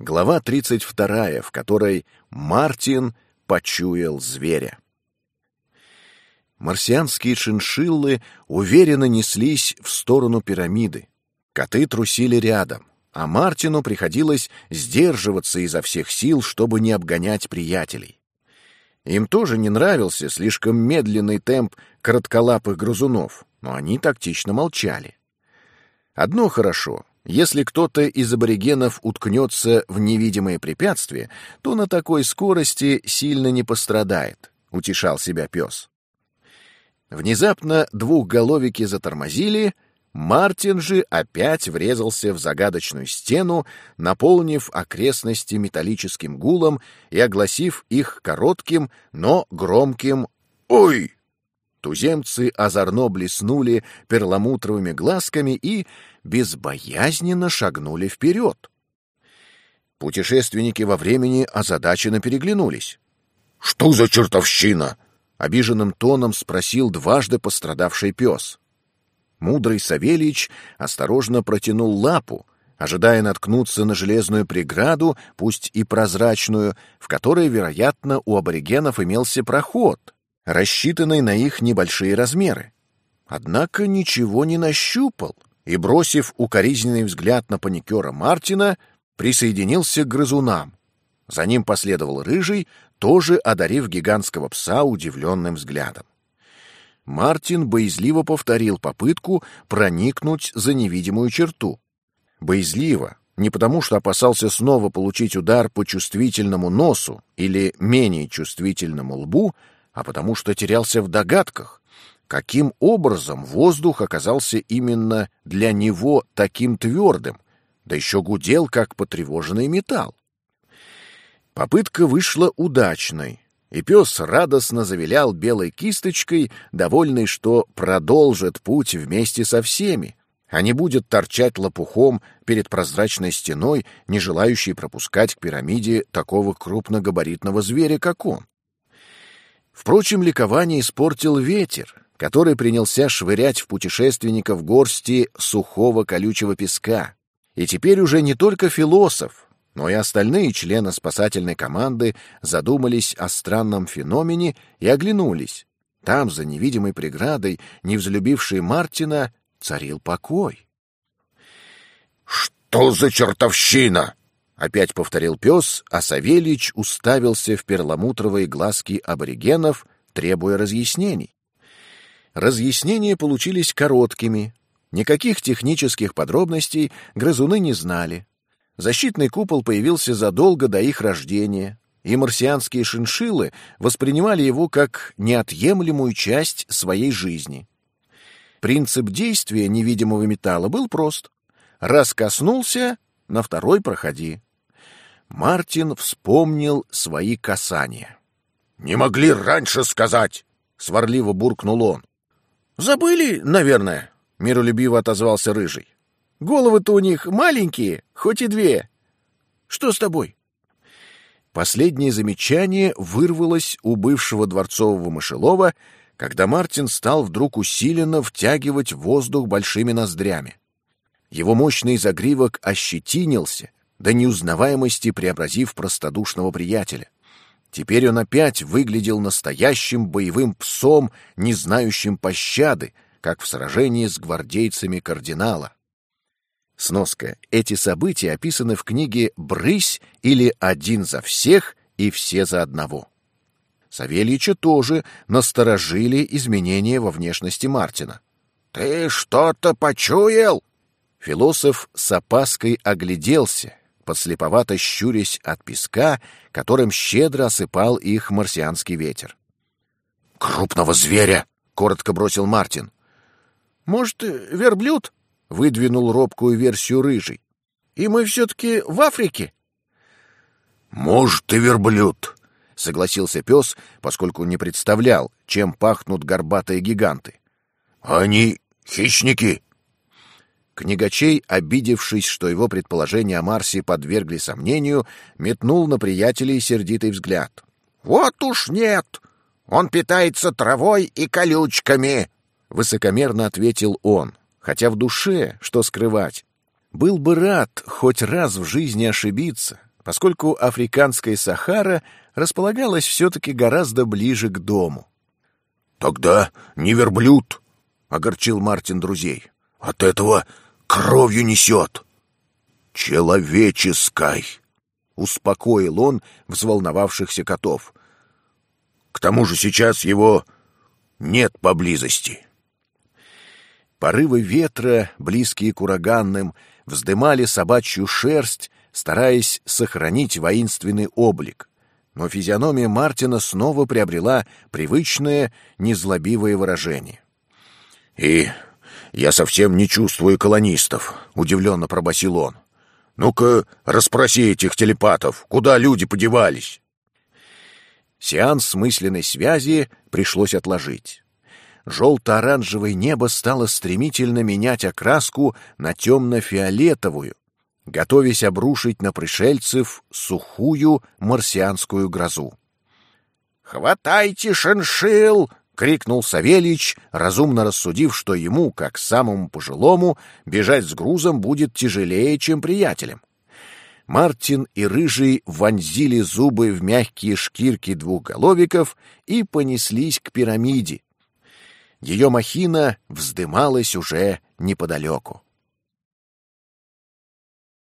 Глава 32, в которой Мартин почуял зверя. Марсианские шиншиллы уверенно неслись в сторону пирамиды. Коты трусили рядом, а Мартину приходилось сдерживаться изо всех сил, чтобы не обгонять приятелей. Им тоже не нравился слишком медленный темп коротколапых грызунов, но они тактично молчали. Одно хорошо если кто-то из аборигенов уткнется в невидимое препятствие, то на такой скорости сильно не пострадает, — утешал себя пес. Внезапно двухголовики затормозили, Мартин же опять врезался в загадочную стену, наполнив окрестности металлическим гулом и огласив их коротким, но громким «Ой!». Туземцы озорно блеснули перламутровыми глазками и безбоязненно шагнули вперед. Путешественники во времени озадаченно переглянулись. «Что за чертовщина?» — обиженным тоном спросил дважды пострадавший пес. Мудрый Савельич осторожно протянул лапу, ожидая наткнуться на железную преграду, пусть и прозрачную, в которой, вероятно, у аборигенов имелся проход — рассчитанной на их небольшие размеры. Однако ничего не нащупал и, бросив укоризненный взгляд на паникера Мартина, присоединился к грызунам. За ним последовал Рыжий, тоже одарив гигантского пса удивленным взглядом. Мартин боязливо повторил попытку проникнуть за невидимую черту. Боязливо, не потому что опасался снова получить удар по чувствительному носу или менее чувствительному лбу, а потому что терялся в догадках, каким образом воздух оказался именно для него таким твердым, да еще гудел, как потревоженный металл. Попытка вышла удачной, и пес радостно завилял белой кисточкой, довольный, что продолжит путь вместе со всеми, а не будет торчать лопухом перед прозрачной стеной, не желающей пропускать к пирамиде такого крупногабаритного зверя, как он. Впрочем, ликование испортил ветер, который принялся швырять в путешественников горсти сухого колючего песка. И теперь уже не только философ, но и остальные члены спасательной команды задумались о странном феномене и оглянулись. Там, за невидимой преградой, не взлюбивший Мартина, царил покой. «Что за чертовщина?» Опять повторил пес, а Савельич уставился в перламутровые глазки аборигенов, требуя разъяснений. Разъяснения получились короткими. Никаких технических подробностей грызуны не знали. Защитный купол появился задолго до их рождения, и марсианские шиншиллы воспринимали его как неотъемлемую часть своей жизни. Принцип действия невидимого металла был прост. Раз коснулся, на второй проходи. Мартин вспомнил свои касания. «Не могли раньше сказать!» — сварливо буркнул он. «Забыли, наверное», — миролюбиво отозвался Рыжий. «Головы-то у них маленькие, хоть и две. Что с тобой?» Последнее замечание вырвалось у бывшего дворцового мышелова, когда Мартин стал вдруг усиленно втягивать воздух большими ноздрями. Его мощный загривок ощетинился, до неузнаваемости преобразив простодушного приятеля. Теперь он опять выглядел настоящим боевым псом, не знающим пощады, как в сражении с гвардейцами кардинала. Сноска. Эти события описаны в книге «Брысь» или «Один за всех и все за одного». Савельича тоже насторожили изменения во внешности Мартина. «Ты что-то почуял?» Философ с опаской огляделся, подслеповато щурясь от песка, которым щедро осыпал их марсианский ветер. «Крупного зверя!» — коротко бросил Мартин. «Может, верблюд?» — выдвинул робкую версию рыжий. «И мы все-таки в Африке?» «Может, и верблюд!» — согласился пес, поскольку не представлял, чем пахнут горбатые гиганты. «Они хищники!» Книгачей, обидевшись, что его предположения о Марсе подвергли сомнению, метнул на приятелей сердитый взгляд. «Вот уж нет! Он питается травой и колючками!» Высокомерно ответил он, хотя в душе, что скрывать, был бы рад хоть раз в жизни ошибиться, поскольку африканская Сахара располагалась все-таки гораздо ближе к дому. «Тогда не верблюд», — огорчил Мартин друзей. «От этого кровью несет». «Человеческой», — успокоил он взволновавшихся котов. «К тому же сейчас его нет поблизости». Порывы ветра, близкие к ураганным, вздымали собачью шерсть, стараясь сохранить воинственный облик. Но физиономия Мартина снова приобрела привычное, незлобивое выражение. «И я совсем не чувствую колонистов», — удивленно пробасил он. «Ну-ка, расспроси этих телепатов, куда люди подевались?» Сеанс мысленной связи пришлось отложить желто-оранжевое небо стало стремительно менять окраску на темно-фиолетовую, готовясь обрушить на пришельцев сухую марсианскую грозу. «Хватайте шиншил!» — крикнул Савельич, разумно рассудив, что ему, как самому пожилому, бежать с грузом будет тяжелее, чем приятелям. Мартин и Рыжий вонзили зубы в мягкие шкирки двухголовиков и понеслись к пирамиде, ее махина вздымалась уже неподалеку.